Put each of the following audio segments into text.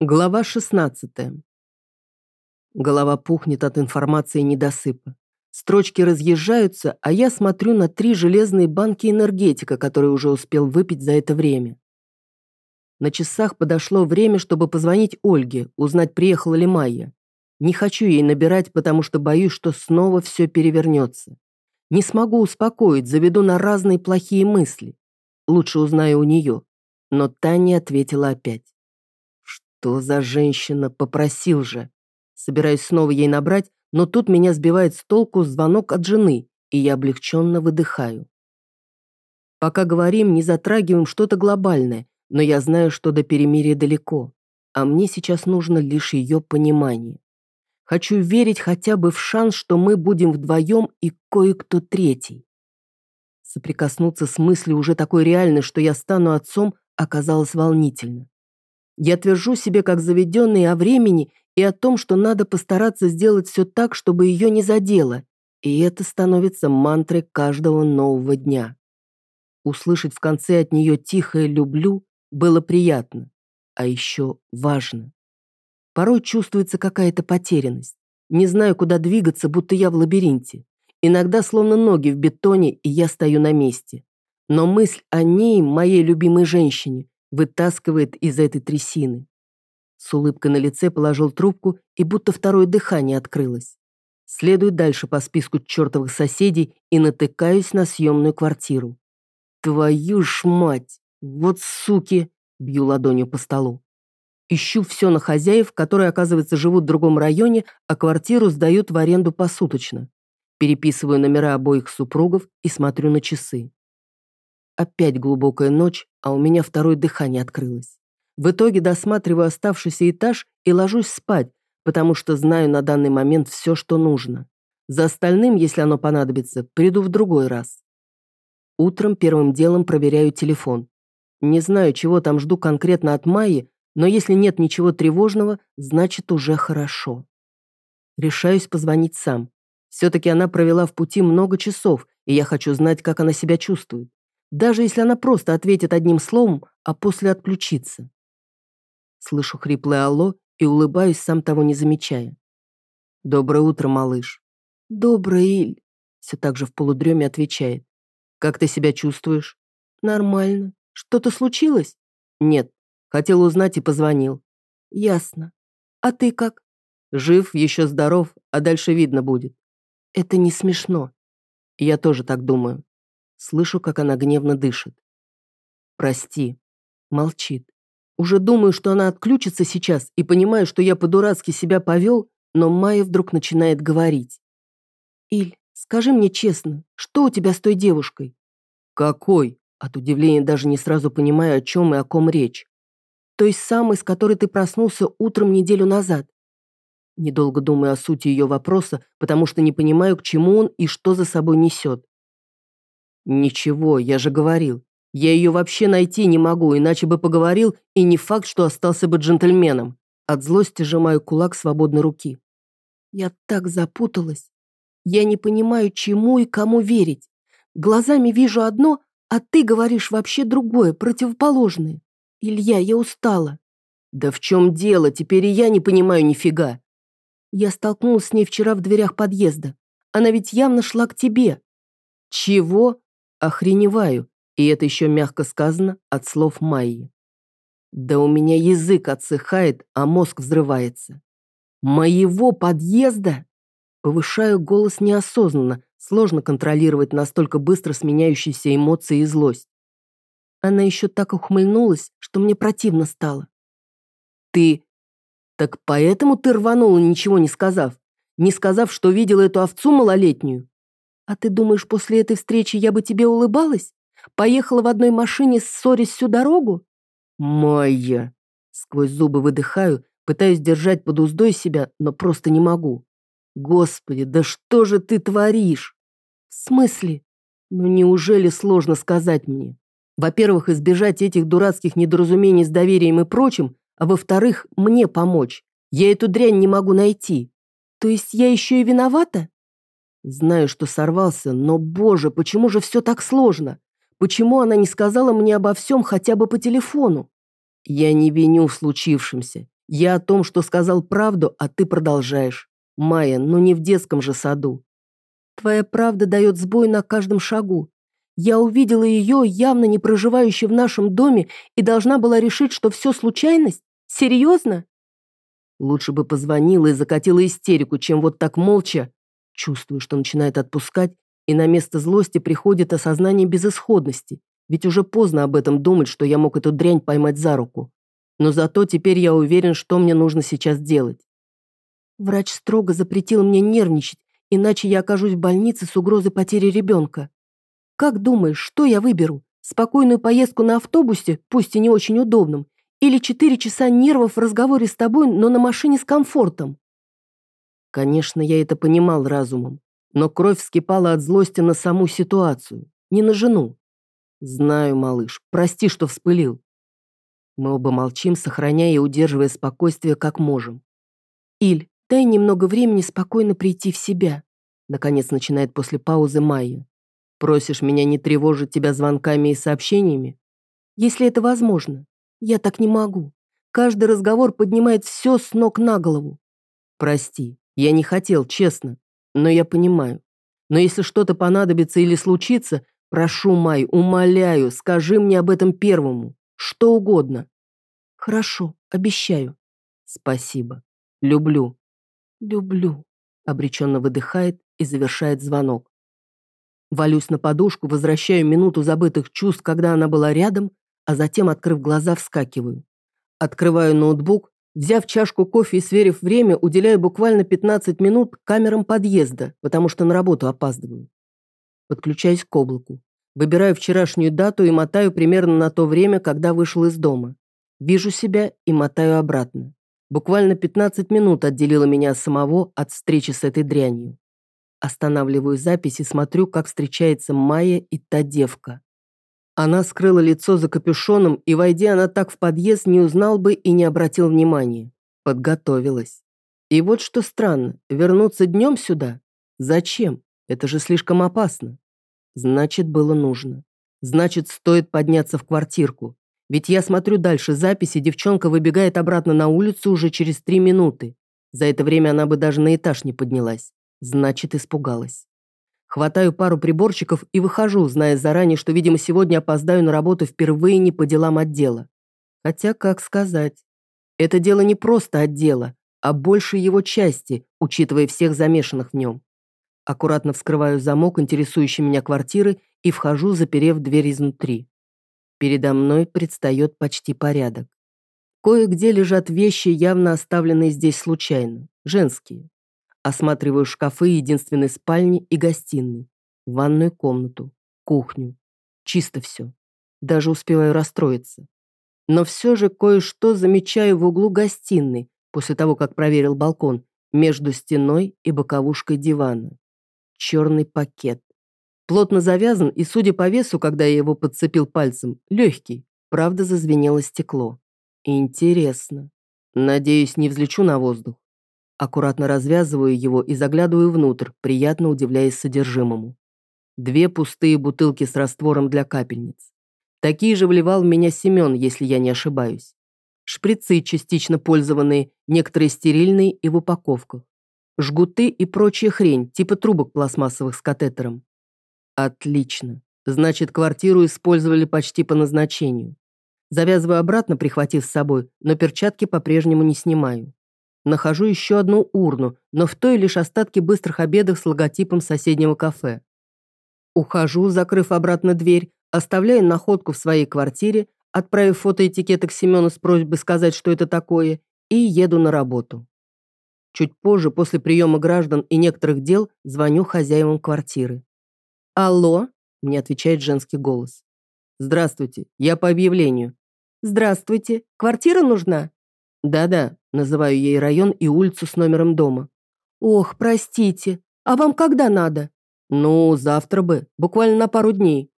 Глава 16. Голова пухнет от информации недосыпа. Строчки разъезжаются, а я смотрю на три железные банки энергетика, которые уже успел выпить за это время. На часах подошло время, чтобы позвонить Ольге, узнать, приехала ли Майя. Не хочу ей набирать, потому что боюсь, что снова все перевернется. Не смогу успокоить, заведу на разные плохие мысли. Лучше узнаю у нее. Но Таня ответила опять. Что за женщина? Попросил же. Собираюсь снова ей набрать, но тут меня сбивает с толку звонок от жены, и я облегченно выдыхаю. Пока говорим, не затрагиваем что-то глобальное, но я знаю, что до перемирия далеко, а мне сейчас нужно лишь ее понимание. Хочу верить хотя бы в шанс, что мы будем вдвоем и кое-кто третий. Соприкоснуться с мыслью уже такой реальной, что я стану отцом, оказалось волнительно. Я твержу себе как заведенный о времени и о том, что надо постараться сделать все так, чтобы ее не задело, и это становится мантрой каждого нового дня. Услышать в конце от нее тихое «люблю» было приятно, а еще важно. Порой чувствуется какая-то потерянность. Не знаю, куда двигаться, будто я в лабиринте. Иногда словно ноги в бетоне, и я стою на месте. Но мысль о ней, моей любимой женщине, вытаскивает из этой трясины. С улыбкой на лице положил трубку, и будто второе дыхание открылось. Следую дальше по списку чертовых соседей и натыкаюсь на съемную квартиру. Твою ж мать! Вот суки! Бью ладонью по столу. Ищу все на хозяев, которые, оказывается, живут в другом районе, а квартиру сдают в аренду посуточно. Переписываю номера обоих супругов и смотрю на часы. Опять глубокая ночь, а у меня второе дыхание открылось. В итоге досматриваю оставшийся этаж и ложусь спать, потому что знаю на данный момент все, что нужно. За остальным, если оно понадобится, приду в другой раз. Утром первым делом проверяю телефон. Не знаю, чего там жду конкретно от Майи, но если нет ничего тревожного, значит уже хорошо. Решаюсь позвонить сам. Все-таки она провела в пути много часов, и я хочу знать, как она себя чувствует даже если она просто ответит одним словом, а после отключится. Слышу хриплое «Алло» и улыбаюсь, сам того не замечая. «Доброе утро, малыш». «Доброе, Иль», — все так же в полудреме отвечает. «Как ты себя чувствуешь?» «Нормально. Что-то случилось?» «Нет. Хотел узнать и позвонил». «Ясно. А ты как?» «Жив, еще здоров, а дальше видно будет». «Это не смешно». «Я тоже так думаю. Слышу, как она гневно дышит. «Прости». Молчит. Уже думаю, что она отключится сейчас, и понимаю, что я по-дурацки себя повел, но Майя вдруг начинает говорить. «Иль, скажи мне честно, что у тебя с той девушкой?» «Какой?» От удивления даже не сразу понимаю, о чем и о ком речь. «Той самой, с которой ты проснулся утром неделю назад». Недолго думаю о сути ее вопроса, потому что не понимаю, к чему он и что за собой несет. «Ничего, я же говорил. Я ее вообще найти не могу, иначе бы поговорил, и не факт, что остался бы джентльменом». От злости сжимаю кулак свободной руки. «Я так запуталась. Я не понимаю, чему и кому верить. Глазами вижу одно, а ты говоришь вообще другое, противоположное. Илья, я устала». «Да в чем дело? Теперь и я не понимаю нифига». Я столкнулась с ней вчера в дверях подъезда. Она ведь явно шла к тебе. «Чего?» Охреневаю, и это еще мягко сказано от слов Майи. Да у меня язык отсыхает, а мозг взрывается. Моего подъезда? Повышаю голос неосознанно, сложно контролировать настолько быстро сменяющиеся эмоции и злость. Она еще так ухмыльнулась, что мне противно стало. Ты... Так поэтому ты рванула, ничего не сказав? Не сказав, что видела эту овцу малолетнюю? «А ты думаешь, после этой встречи я бы тебе улыбалась? Поехала в одной машине, ссорясь всю дорогу?» «Майя!» Сквозь зубы выдыхаю, пытаюсь держать под уздой себя, но просто не могу. «Господи, да что же ты творишь?» «В смысле?» «Ну неужели сложно сказать мне?» Во-первых, избежать этих дурацких недоразумений с доверием и прочим, а во-вторых, мне помочь. Я эту дрянь не могу найти. То есть я еще и виновата? Знаю, что сорвался, но, боже, почему же все так сложно? Почему она не сказала мне обо всем хотя бы по телефону? Я не виню в случившемся. Я о том, что сказал правду, а ты продолжаешь. Майя, ну не в детском же саду. Твоя правда дает сбой на каждом шагу. Я увидела ее, явно не проживающей в нашем доме, и должна была решить, что все случайность? Серьезно? Лучше бы позвонила и закатила истерику, чем вот так молча. Чувствую, что начинает отпускать, и на место злости приходит осознание безысходности. Ведь уже поздно об этом думать, что я мог эту дрянь поймать за руку. Но зато теперь я уверен, что мне нужно сейчас делать. Врач строго запретил мне нервничать, иначе я окажусь в больнице с угрозой потери ребенка. Как думаешь, что я выберу? Спокойную поездку на автобусе, пусть и не очень удобном, или четыре часа нервов в разговоре с тобой, но на машине с комфортом? Конечно, я это понимал разумом, но кровь вскипала от злости на саму ситуацию, не на жену. Знаю, малыш, прости, что вспылил. Мы оба молчим, сохраняя и удерживая спокойствие как можем. Иль, дай немного времени спокойно прийти в себя. Наконец начинает после паузы Майя. Просишь меня не тревожить тебя звонками и сообщениями? Если это возможно. Я так не могу. Каждый разговор поднимает все с ног на голову. Прости, я не хотел, честно. Но я понимаю. Но если что-то понадобится или случится, прошу, Май, умоляю, скажи мне об этом первому. Что угодно. Хорошо, обещаю. Спасибо. Люблю. Люблю. Обреченно выдыхает и завершает звонок. Валюсь на подушку, возвращаю минуту забытых чувств, когда она была рядом, а затем, открыв глаза, вскакиваю. Открываю ноутбук, взяв чашку кофе и сверив время, уделяю буквально 15 минут камерам подъезда, потому что на работу опаздываю. Подключаюсь к облаку. Выбираю вчерашнюю дату и мотаю примерно на то время, когда вышел из дома. Вижу себя и мотаю обратно. Буквально 15 минут отделило меня самого от встречи с этой дрянью. Останавливаю запись и смотрю, как встречается Майя и та девка. Она скрыла лицо за капюшоном, и, войдя она так в подъезд, не узнал бы и не обратил внимания. Подготовилась. И вот что странно, вернуться днем сюда? Зачем? Это же слишком опасно. Значит, было нужно. Значит, стоит подняться в квартирку. Ведь я смотрю дальше записи, девчонка выбегает обратно на улицу уже через три минуты. За это время она бы даже на этаж не поднялась. Значит, испугалась. Хватаю пару приборчиков и выхожу, зная заранее, что, видимо, сегодня опоздаю на работу впервые не по делам отдела. Хотя, как сказать, это дело не просто отдела, а больше его части, учитывая всех замешанных в нем. Аккуратно вскрываю замок интересующей меня квартиры и вхожу, заперев дверь изнутри. Передо мной предстает почти порядок. Кое-где лежат вещи, явно оставленные здесь случайно, женские. Осматриваю шкафы единственной спальни и гостиной, ванную комнату, кухню. Чисто все. Даже успеваю расстроиться. Но все же кое-что замечаю в углу гостиной, после того, как проверил балкон, между стеной и боковушкой дивана. Черный пакет. Плотно завязан, и, судя по весу, когда я его подцепил пальцем, легкий. Правда, зазвенело стекло. Интересно. Надеюсь, не взлечу на воздух. Аккуратно развязываю его и заглядываю внутрь, приятно удивляясь содержимому. Две пустые бутылки с раствором для капельниц. Такие же вливал в меня Семен, если я не ошибаюсь. Шприцы, частично пользованные, некоторые стерильные и в упаковках. Жгуты и прочая хрень, типа трубок пластмассовых с катетером. Отлично. Значит, квартиру использовали почти по назначению. Завязываю обратно, прихватив с собой, но перчатки по-прежнему не снимаю. Нахожу еще одну урну, но в той лишь остатки быстрых обедов с логотипом соседнего кафе. Ухожу, закрыв обратно дверь, оставляю находку в своей квартире, отправив фотоэтикеты к Семену с просьбой сказать, что это такое, и еду на работу. Чуть позже, после приема граждан и некоторых дел, звоню хозяевам квартиры. «Алло?» – мне отвечает женский голос. «Здравствуйте, я по объявлению». «Здравствуйте, квартира нужна?» «Да-да, Называю ей район и улицу с номером дома. «Ох, простите, а вам когда надо?» «Ну, завтра бы, буквально на пару дней.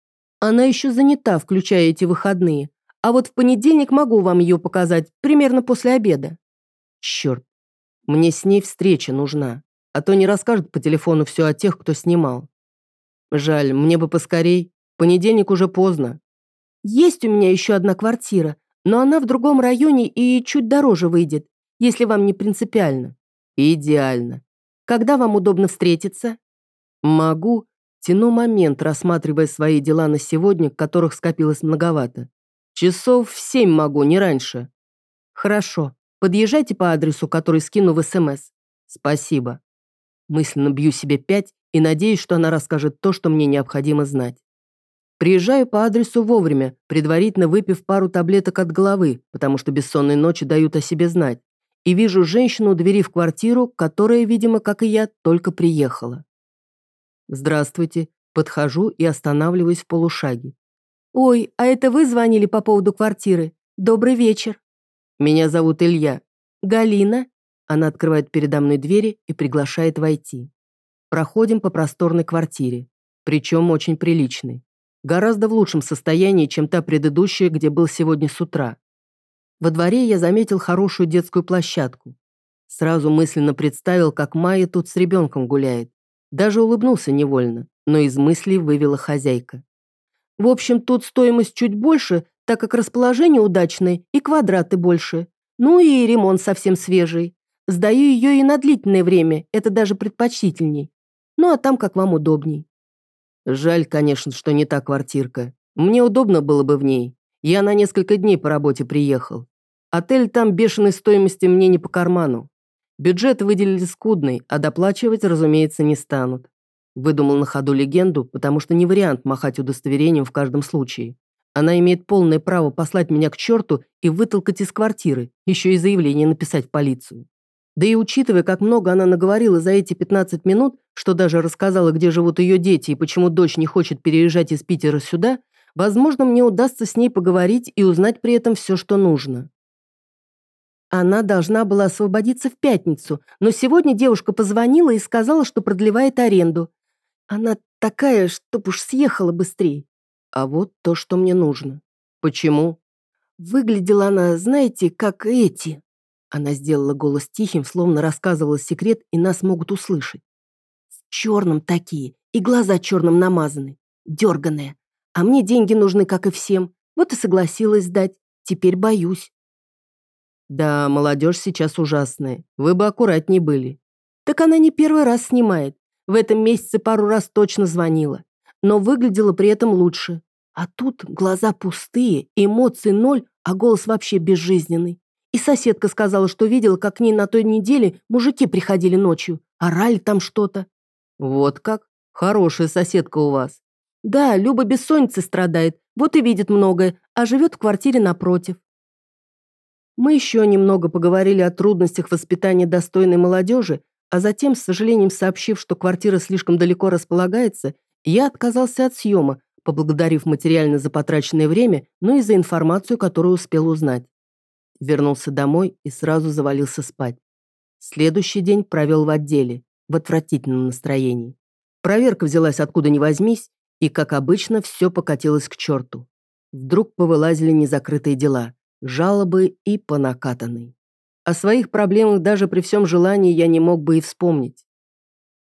Она еще занята, включая эти выходные. А вот в понедельник могу вам ее показать, примерно после обеда». «Черт, мне с ней встреча нужна, а то не расскажет по телефону все о тех, кто снимал. Жаль, мне бы поскорей, понедельник уже поздно». «Есть у меня еще одна квартира, но она в другом районе и чуть дороже выйдет. Если вам не принципиально. Идеально. Когда вам удобно встретиться? Могу. Тяну момент, рассматривая свои дела на сегодня, которых скопилось многовато. Часов в семь могу, не раньше. Хорошо. Подъезжайте по адресу, который скину в СМС. Спасибо. Мысленно бью себе пять и надеюсь, что она расскажет то, что мне необходимо знать. Приезжаю по адресу вовремя, предварительно выпив пару таблеток от головы, потому что бессонные ночи дают о себе знать, и вижу женщину у двери в квартиру, которая, видимо, как и я, только приехала. «Здравствуйте», подхожу и останавливаюсь в полушаге. «Ой, а это вы звонили по поводу квартиры? Добрый вечер». «Меня зовут Илья». «Галина?» Она открывает передо мной двери и приглашает войти. Проходим по просторной квартире, причем очень приличной. Гораздо в лучшем состоянии, чем та предыдущая, где был сегодня с утра. Во дворе я заметил хорошую детскую площадку. Сразу мысленно представил, как Майя тут с ребенком гуляет. Даже улыбнулся невольно, но из мыслей вывела хозяйка. В общем, тут стоимость чуть больше, так как расположение удачное и квадраты больше. Ну и ремонт совсем свежий. Сдаю ее и на длительное время, это даже предпочтительней. Ну а там как вам удобней. Жаль, конечно, что не та квартирка. Мне удобно было бы в ней. Я на несколько дней по работе приехал. Отель там бешеной стоимости мне не по карману. Бюджет выделили скудный, а доплачивать, разумеется, не станут. Выдумал на ходу легенду, потому что не вариант махать удостоверением в каждом случае. Она имеет полное право послать меня к черту и вытолкать из квартиры, еще и заявление написать в полицию. Да и учитывая, как много она наговорила за эти 15 минут, что даже рассказала, где живут ее дети и почему дочь не хочет переезжать из Питера сюда, возможно, мне удастся с ней поговорить и узнать при этом все, что нужно. Она должна была освободиться в пятницу, но сегодня девушка позвонила и сказала, что продлевает аренду. Она такая, чтоб уж съехала быстрее. А вот то, что мне нужно. Почему? Выглядела она, знаете, как эти. Она сделала голос тихим, словно рассказывала секрет, и нас могут услышать. С черным такие, и глаза черным намазаны, дерганые. А мне деньги нужны, как и всем. Вот и согласилась сдать. Теперь боюсь. Да, молодежь сейчас ужасная. Вы бы аккуратней были. Так она не первый раз снимает. В этом месяце пару раз точно звонила. Но выглядела при этом лучше. А тут глаза пустые, эмоций ноль, а голос вообще безжизненный. И соседка сказала, что видела, как к ней на той неделе мужики приходили ночью, орали там что-то. Вот как? Хорошая соседка у вас. Да, Люба бессонницей страдает, вот и видит многое, а живет в квартире напротив. Мы еще немного поговорили о трудностях воспитания достойной молодежи, а затем, с сожалением сообщив, что квартира слишком далеко располагается, я отказался от съема, поблагодарив материально за потраченное время, но и за информацию, которую успел узнать. Вернулся домой и сразу завалился спать. Следующий день провел в отделе, в отвратительном настроении. Проверка взялась откуда ни возьмись, и, как обычно, все покатилось к черту. Вдруг повылазили незакрытые дела, жалобы и по накатанной. О своих проблемах даже при всем желании я не мог бы и вспомнить.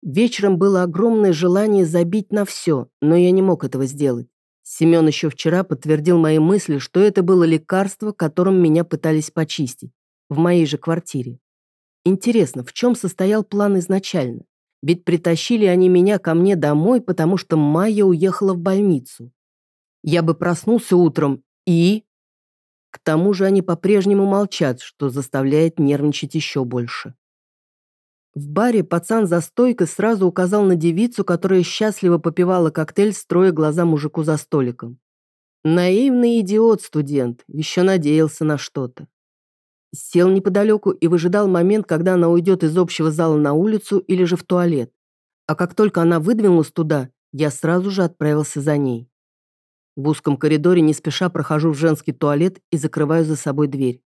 Вечером было огромное желание забить на все, но я не мог этого сделать. Семен еще вчера подтвердил мои мысли, что это было лекарство, которым меня пытались почистить. В моей же квартире. Интересно, в чем состоял план изначально? Ведь притащили они меня ко мне домой, потому что Майя уехала в больницу. Я бы проснулся утром и... К тому же они по-прежнему молчат, что заставляет нервничать еще больше. В баре пацан за стойкой сразу указал на девицу, которая счастливо попивала коктейль, строя глаза мужику за столиком. Наивный идиот-студент, еще надеялся на что-то. Сел неподалеку и выжидал момент, когда она уйдет из общего зала на улицу или же в туалет. А как только она выдвинулась туда, я сразу же отправился за ней. В узком коридоре не спеша прохожу в женский туалет и закрываю за собой дверь.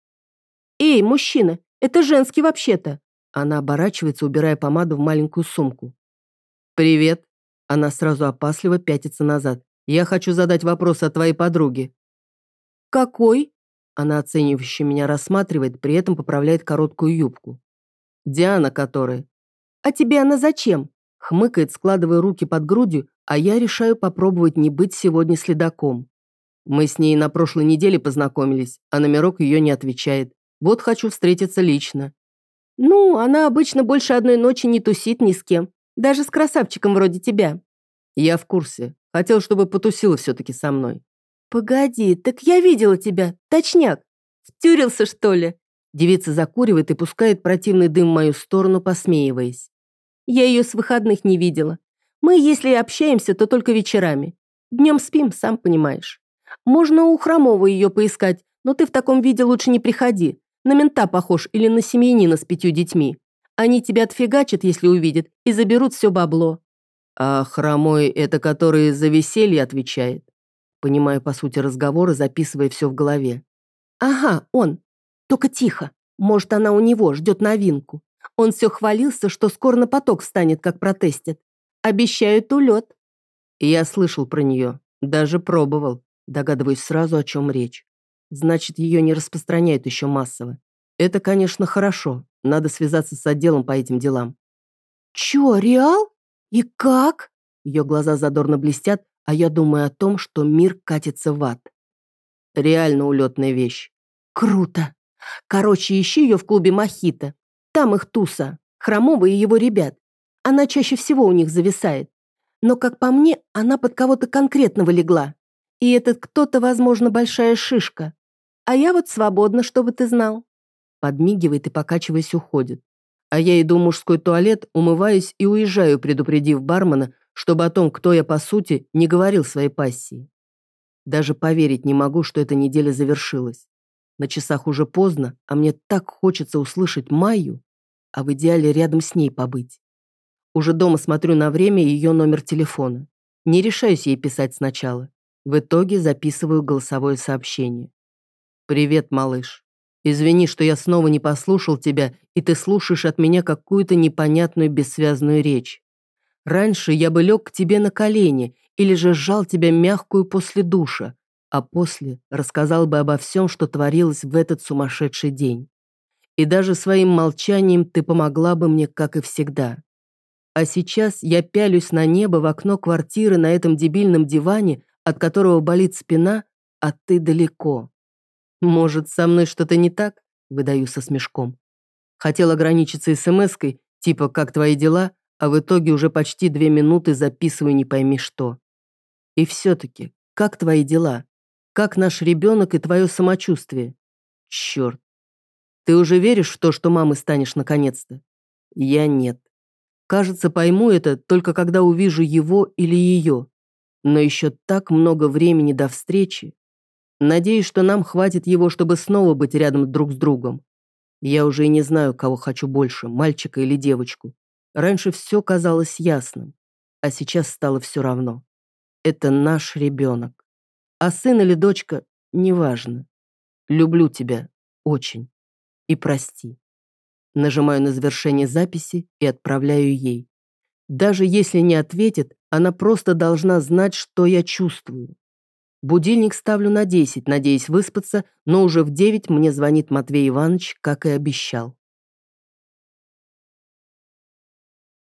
«Эй, мужчина, это женский вообще-то!» Она оборачивается, убирая помаду в маленькую сумку. «Привет». Она сразу опасливо пятится назад. «Я хочу задать вопрос о твоей подруге». «Какой?» Она оценивающе меня рассматривает, при этом поправляет короткую юбку. «Диана, которая». «А тебе она зачем?» Хмыкает, складывая руки под грудью, а я решаю попробовать не быть сегодня следаком. Мы с ней на прошлой неделе познакомились, а номерок ее не отвечает. Вот хочу встретиться лично». «Ну, она обычно больше одной ночи не тусит ни с кем. Даже с красавчиком вроде тебя». «Я в курсе. Хотел, чтобы потусила все-таки со мной». «Погоди, так я видела тебя, точняк. Втюрился, что ли?» Девица закуривает и пускает противный дым в мою сторону, посмеиваясь. «Я ее с выходных не видела. Мы, если и общаемся, то только вечерами. Днем спим, сам понимаешь. Можно у Хромова ее поискать, но ты в таком виде лучше не приходи. На мента похож или на семьянина с пятью детьми. Они тебя отфигачат, если увидят, и заберут все бабло». «А хромой — это который за веселье отвечает?» Понимаю по сути разговора, записывая все в голове. «Ага, он. Только тихо. Может, она у него ждет новинку. Он все хвалился, что скоро на поток встанет, как протестит. Обещают улет». Я слышал про нее. Даже пробовал. Догадываюсь сразу, о чем речь. Значит, ее не распространяют еще массово. Это, конечно, хорошо. Надо связаться с отделом по этим делам. «Чё, Реал? И как?» Ее глаза задорно блестят, а я думаю о том, что мир катится в ад. Реально улетная вещь. Круто. Короче, ищи ее в клубе Мохито. Там их туса. Хромова и его ребят. Она чаще всего у них зависает. Но, как по мне, она под кого-то конкретного легла. И этот кто-то, возможно, большая шишка. А я вот свободна, чтобы ты знал. Подмигивает и, покачиваясь, уходит. А я иду в мужской туалет, умываюсь и уезжаю, предупредив бармена, чтобы о том, кто я по сути, не говорил своей пассии. Даже поверить не могу, что эта неделя завершилась. На часах уже поздно, а мне так хочется услышать Майю, а в идеале рядом с ней побыть. Уже дома смотрю на время и ее номер телефона. Не решаюсь ей писать сначала. В итоге записываю голосовое сообщение. «Привет, малыш. Извини, что я снова не послушал тебя, и ты слушаешь от меня какую-то непонятную бессвязную речь. Раньше я бы лег к тебе на колени или же сжал тебя мягкую после душа, а после рассказал бы обо всем, что творилось в этот сумасшедший день. И даже своим молчанием ты помогла бы мне, как и всегда. А сейчас я пялюсь на небо в окно квартиры на этом дебильном диване, от которого болит спина, а ты далеко. Может, со мной что-то не так? Выдаю со смешком. Хотел ограничиться смс-кой, типа «как твои дела?», а в итоге уже почти две минуты записываю не пойми что. И все-таки, как твои дела? Как наш ребенок и твое самочувствие? Черт. Ты уже веришь в то, что мамой станешь наконец-то? Я нет. Кажется, пойму это только когда увижу его или ее. Но еще так много времени до встречи. Надеюсь, что нам хватит его, чтобы снова быть рядом друг с другом. Я уже и не знаю, кого хочу больше, мальчика или девочку. Раньше все казалось ясным, а сейчас стало все равно. Это наш ребенок. А сын или дочка – неважно. Люблю тебя. Очень. И прости. Нажимаю на завершение записи и отправляю ей. Даже если не ответит, она просто должна знать, что я чувствую. Будильник ставлю на 10, надеясь выспаться, но уже в 9 мне звонит Матвей Иванович, как и обещал.